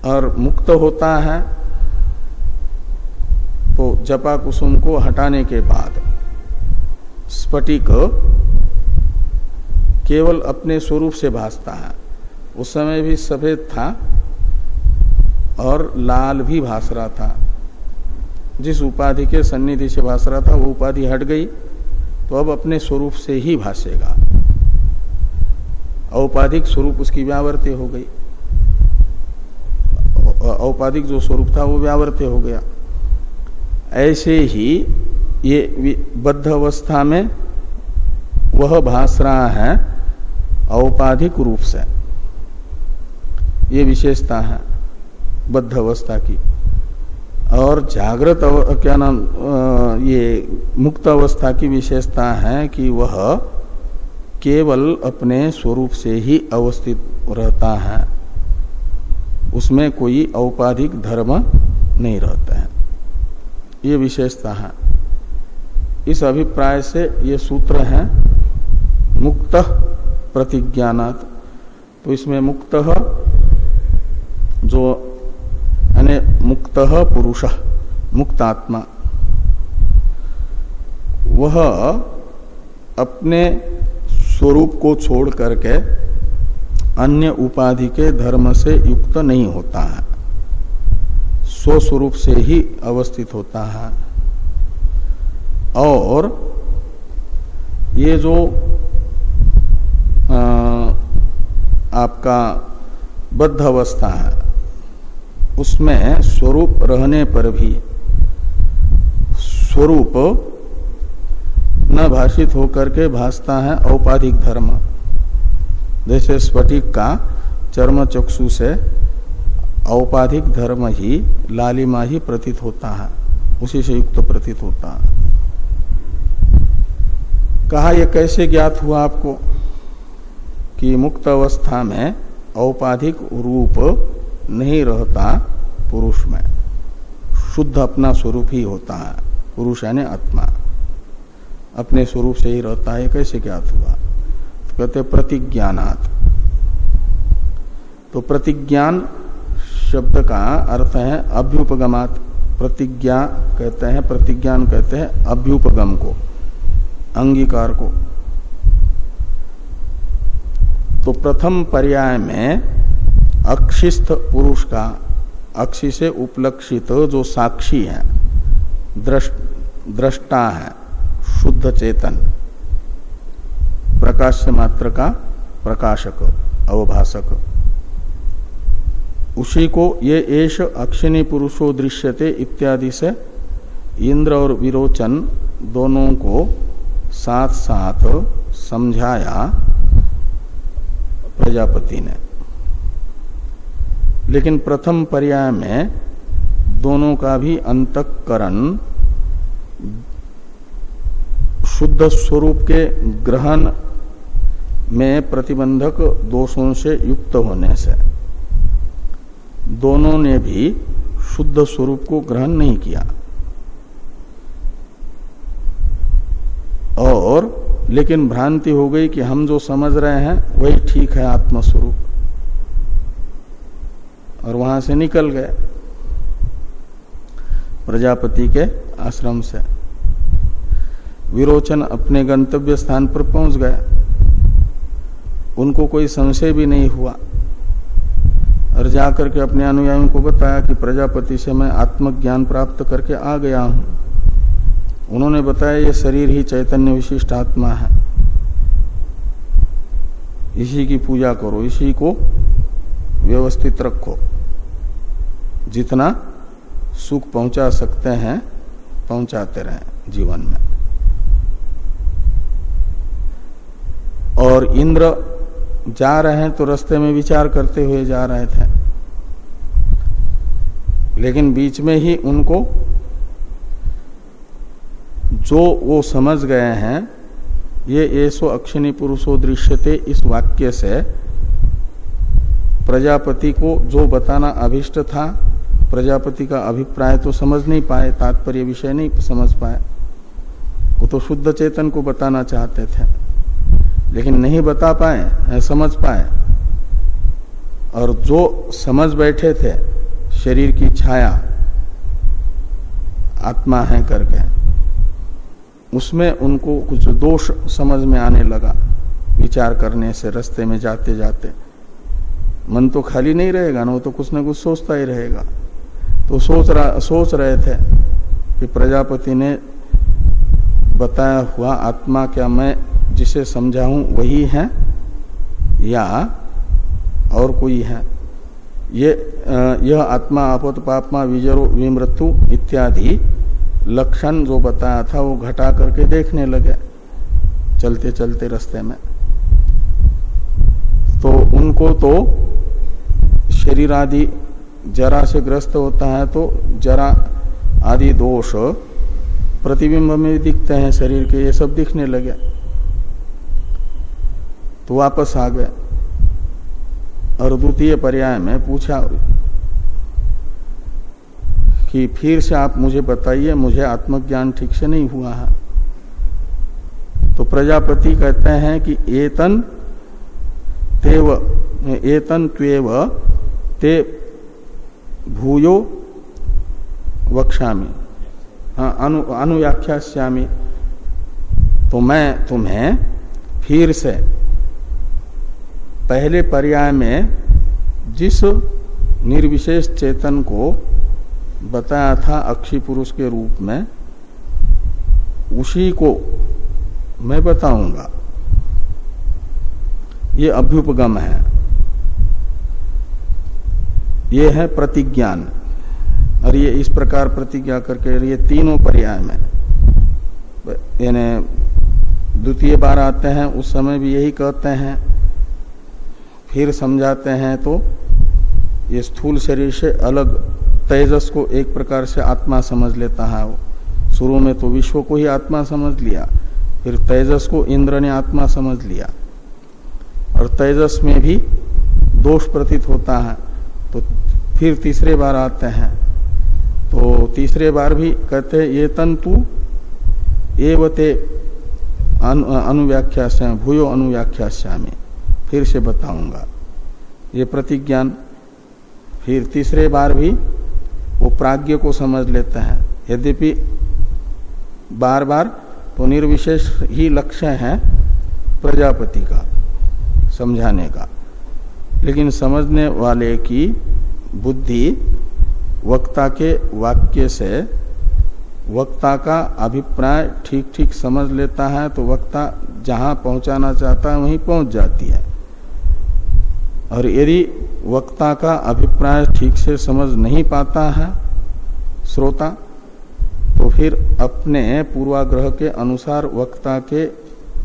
और मुक्त होता है तो जपा कुसुम को हटाने के बाद स्फटिक केवल अपने स्वरूप से भासता है। उस समय भी सफ़ेद था और लाल भी भास रहा था। जिस उपाधि के सन्निधि से भास रहा था, वो उपाधि हट गई तो अब अपने स्वरूप से ही भासेगा। औपाधिक स्वरूप उसकी व्यावर्त्य हो गई। औपाधिक जो स्वरूप था, वो व्यावर्त्य हो गया। ऐसे ही ये बद्ध अवस्था में वह भास रहा है औपाधिक रूप से। ये विशेषता है बद्ध अवस्था की। और जागृत क्या नाम ये मुक्त अवस्था की विशेषता है कि वह केवल अपने स्वरूप से ही अवस्थित रहता है। उसमें कोई औपाधिक धर्म नहीं रहता है। ये विशेषता है। इस अभिप्राय से ये सूत्र है, मुक्त प्रतिज्ञानात। तो इसमें मुक्त जो, यानी मुक्त पुरुष, मुक्तात्मा, वह अपने स्वरूप को छोड़ करके अन्य उपाधि के धर्म से युक्त नहीं होता है। स्वस्वरूप से ही अवस्थित होता है। और ये जो आ, आपका बद्ध अवस्था है उसमें स्वरूप रहने पर भी स्वरूप न भाषित होकर के भासता है औपाधिक धर्म। जैसे स्फटिक का चर्म चक्षु से औपाधिक धर्म ही लालिमा ही प्रतीत होता है, उसी से युक्त प्रतीत होता है। कहा, यह कैसे ज्ञात हुआ आपको कि मुक्त अवस्था में औपाधिक रूप नहीं रहता पुरुष में? शुद्ध अपना स्वरूप ही होता है, पुरुष यानी आत्मा। अपने स्वरूप से ही रहता है कैसे ज्ञात हुआ? तो कहते प्रतिज्ञानात। तो प्रतिज्ञान शब्द का अर्थ है अभ्युपगमात। प्रतिज्ञा कहते हैं, प्रतिज्ञान कहते हैं अभ्युपगम को, अंगीकार को। तो प्रथम पर्याय में अक्षिस्थ पुरुष का, अक्षि से उपलक्षित जो साक्षी है दृष्टा है शुद्ध चेतन। प्रकाश मात्र का प्रकाशक, अवभाषक। उसी को ये एश अक्षिणी पुरुषो दृश्यते इत्यादि से इंद्र और विरोचन दोनों को साथ साथ समझाया प्रजापति ने। लेकिन प्रथम पर्याय में दोनों का भी अंतकरण शुद्ध स्वरूप के ग्रहण में प्रतिबंधक दोषों से युक्त होने से। दोनों ने भी शुद्ध स्वरूप को ग्रहण नहीं किया। और लेकिन भ्रांति हो गई कि हम जो समझ रहे हैं, वही ठीक है आत्मस्वरूप। और वहाँ से निकल गए प्रजापति के आश्रम से। विरोचन अपने गंतव्य स्थान पर पहुँच गए उनको कोई संशय भी नहीं हुआ। और जाकर के अपने अनुयायियों को बताया कि प्रजापति से मैं आत्मज्ञान प्राप्त करके आ गया हूँ। उन्होंने बताया, ये शरीर ही चैतन्य विशिष्ट आत्मा है। इसी की पूजा करो, इसी को व्यवस्थित रखो। जितना सुख पहुँचा सकते हैं, पहुंचाते रहे जीवन में। और इंद्र जा रहे हैं तो रास्ते में विचार करते हुए जा रहे थे। लेकिन बीच में ही उनको जो वो समझ गए हैं, ये ऐसो अक्षिणी पुरुषो दृश्यते इस वाक्य से प्रजापति को जो बताना अभिष्ट था, प्रजापति का अभिप्राय तो समझ नहीं पाए, तात्पर्य विषय नहीं समझ पाए। वो तो शुद्ध चेतन को बताना चाहते थे। लेकिन नहीं बता पाए समझ पाए। और जो समझ बैठे थे, शरीर की छाया, आत्मा है करके, उसमें उनको कुछ दोष समझ में आने लगा, विचार करने से, रास्ते में जाते जाते। मन तो खाली नहीं रहेगा ना, वो तो कुछ ना कुछ सोचता ही रहेगा। तो सोच रहा, सोच रहे थे कि प्रजापति ने बताया हुआ आत्मा क्या मैं जिसे समझाऊं वही है या और कोई है। ये यह आत्मा, आपत, पापमा, विजरो, विमृत्यु इत्यादि लक्षण जो बताया था वो घटा करके देखने लगे चलते चलते रास्ते में। तो उनको तो शरीर आदि जरा से ग्रस्त होता है तो जरा आदि दोष प्रतिबिंब में दिखते हैं शरीर के, ये सब दिखने लगे। तो वापस आ गए। और द्वितीय पर्याय में पूछा कि फिर से आप मुझे बताइए, मुझे आत्मज्ञान ठीक से नहीं हुआ है। तो प्रजापति कहते हैं कि एतन तेव, एतन त्वेव ते भूयो वक्षामी हाँ अनु अनुव्याख्यास्यामी तो मैं तुम्हें फिर से पहले पर्याय में जिस निर्विशेष चेतन को बताया था अक्षी पुरुष के रूप में, उसी को मैं बताऊँगा। ये अभ्युपगम है। ये है प्रतिज्ञान। और ये इस प्रकार प्रतिज्ञा करके, ये तीनों पर्याय में, यानी द्वितीय बार आते हैं, उस समय भी यही कहते हैं फिर समझाते हैं तो ये स्थूल शरीर से अलग तेजस को एक प्रकार से आत्मा समझ लेता है वो। शुरू में तो विश्व को ही आत्मा समझ लिया, फिर तेजस को इंद्र ने आत्मा समझ लिया। और तेजस में भी दोष प्रतीत होता है तो फिर तीसरे बार आते हैं। तो तीसरे बार भी कहते हैं, ये तंतु एवते अनुव्याख्या भूयो अनुव्याख्याश्यामी फिर से बताऊँगा। ये प्रतिज्ञान फिर तीसरे बार भी वो प्राज्ञ को समझ लेते हैं। यद्यपि बार बार तो निर्विशेष ही लक्ष्य है प्रजापति का समझाने का। लेकिन समझने वाले की बुद्धि वक्ता के वाक्य से वक्ता का अभिप्राय ठीक ठीक समझ लेता है तो वक्ता जहाँ पहुंचाना चाहता है वहीं पहुँच जाती है। और यदि वक्ता का अभिप्राय ठीक से समझ नहीं पाता है, श्रोता तो फिर अपने पूर्वाग्रह के अनुसार वक्ता के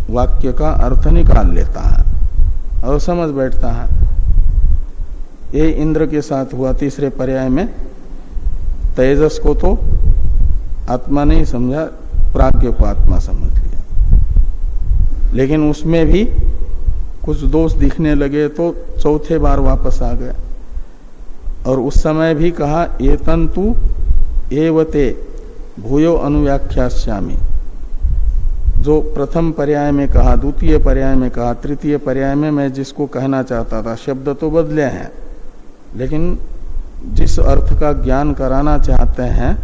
वाक्य का अर्थ निकाल लेता है और समझ बैठता है। ये इंद्र के साथ हुआ तीसरे पर्याय में, तेजस को तो आत्मा नहीं समझा प्राज्ञ को आत्मा समझ लिया। लेकिन उसमें भी कुछ दोष दिखने लगे तो चौथे बार वापस आ गए। और उस समय भी कहा, ये तंतु एवते भूयो अनुव्याख्याश्यामी जो प्रथम पर्याय में कहा, द्वितीय पर्याय में कहा, तृतीय पर्याय में मैं जिसको कहना चाहता था, शब्द तो बदले हैं, लेकिन जिस अर्थ का ज्ञान कराना चाहते हैं,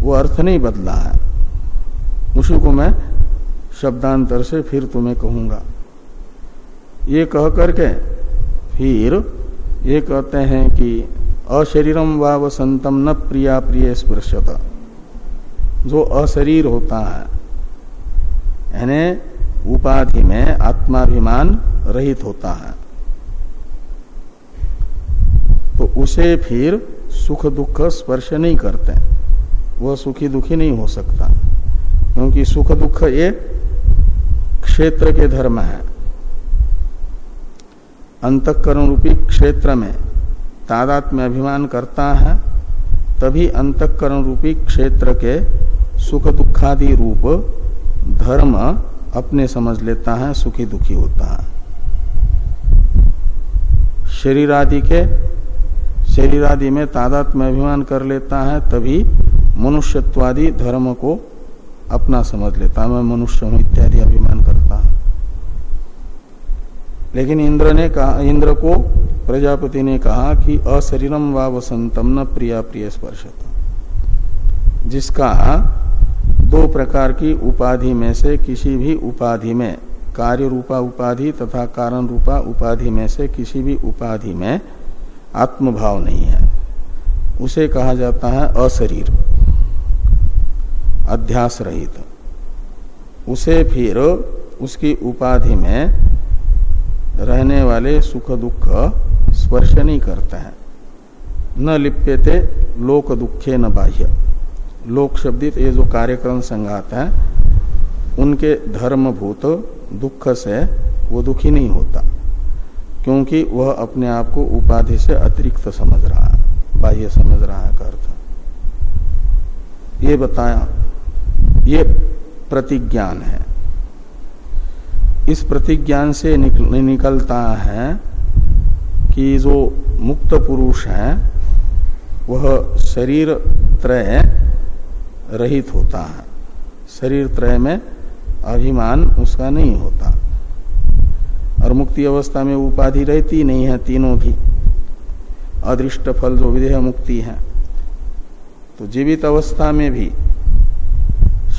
वो अर्थ नहीं बदला है। उसी को मैं शब्दांतर से फिर तुम्हें कहूँगा। ये कह करके फिर ये कहते हैं कि अशरीरम व वसंतम न प्रिया प्रिय स्पर्शत। जो अशरीर होता है, यानी उपाधि में आत्माभिमान रहित होता है तो उसे फिर सुख दुख स्पर्श नहीं करते। वह सुखी दुखी नहीं हो सकता, क्योंकि सुख दुख ये क्षेत्र के धर्म है। अंतकरण रूपी क्षेत्र में तादात में अभिमान करता है, तभी अंतकरण रूपी क्षेत्र के सुख दुखादि रूप धर्म अपने समझ लेता है सुखी दुखी होता है। शरीर आदि के शरीर आदि में तादात में अभिमान कर लेता है, तभी मनुष्यत्वादि धर्म को अपना समझ लेता है। मैं मनुष्य हूँ, इत्यादि अभिमान करता है लेकिन इंद्र ने कहा, इंद्र को, प्रजापति ने कहा कि अशरीरम व वसंतम न प्रिया प्रिय स्पर्शत। जिसका दो प्रकार की उपाधि में से किसी भी उपाधि में कार्य रूपा उपाधि तथा कारण रूपा उपाधि में से किसी भी उपाधि में आत्मभाव नहीं है। उसे कहा जाता है अशरीर, अध्यास रहित। उसे फिर उसकी उपाधि में रहने वाले सुख दुख स्पर्श नहीं करते हैं। न लिप्यते, लोक दुखे न बाह्य। लोक शब्दित ये जो कार्यक्रम संघात है, उनके धर्मभूत दुख से वो दुखी नहीं होता, क्योंकि वह अपने आप को उपाधि से अतिरिक्त समझ रहा है, बाह्य समझ रहा है अर्थ। ये बताया, ये प्रतिज्ञान है। इस प्रतिज्ञान से निकल, निकलता है कि जो मुक्त पुरुष है वह शरीर त्रय रहित होता है। शरीर त्रय में अभिमान उसका नहीं होता। और मुक्ति अवस्था में उपाधि रहती नहीं है तीनों भी। अदृष्ट फल जो विधेय मुक्ति है। तो जीवित अवस्था में भी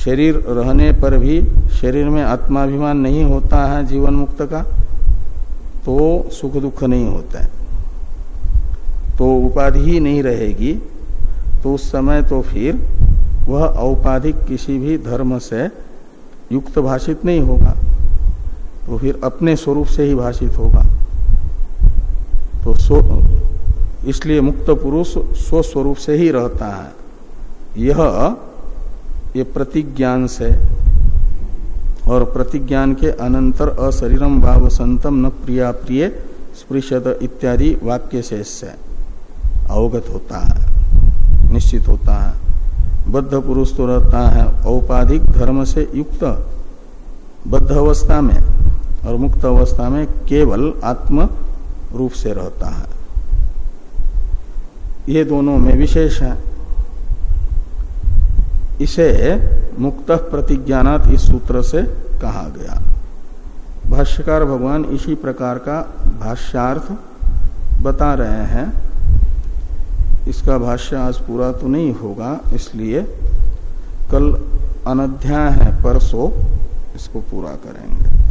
शरीर रहने पर भी शरीर में आत्माभिमान नहीं होता है जीवन मुक्त का तो सुख दुख नहीं होता है। तो उपाधि ही नहीं रहेगी तो उस समय तो फिर वह औपाधिक किसी भी धर्म से युक्त भाषित नहीं होगा तो फिर अपने स्वरूप से ही भाषित होगा। तो सो, इसलिए मुक्त पुरुष स्वस्वरूप से ही रहता है। यह ये प्रतिज्ञान से और प्रतिज्ञान के अनंतर अशरीरम भाव संतम न प्रिया प्रिय स्पृशत इत्यादि वाक्य से इससे अवगत होता है, निश्चित होता है। बद्ध पुरुष तो रहता है, औपाधिक धर्म से युक्त बद्ध अवस्था में और मुक्त अवस्था में केवल आत्म रूप से रहता है। ये दोनों में विशेष है। इसे मुक्त प्रतिज्ञानात इस सूत्र से कहा गया। भाष्यकार भगवान इसी प्रकार का भाष्यार्थ बता रहे हैं। इसका भाष्य आज पूरा तो नहीं होगा, इसलिए कल अनध्याय है, परसों इसको पूरा करेंगे।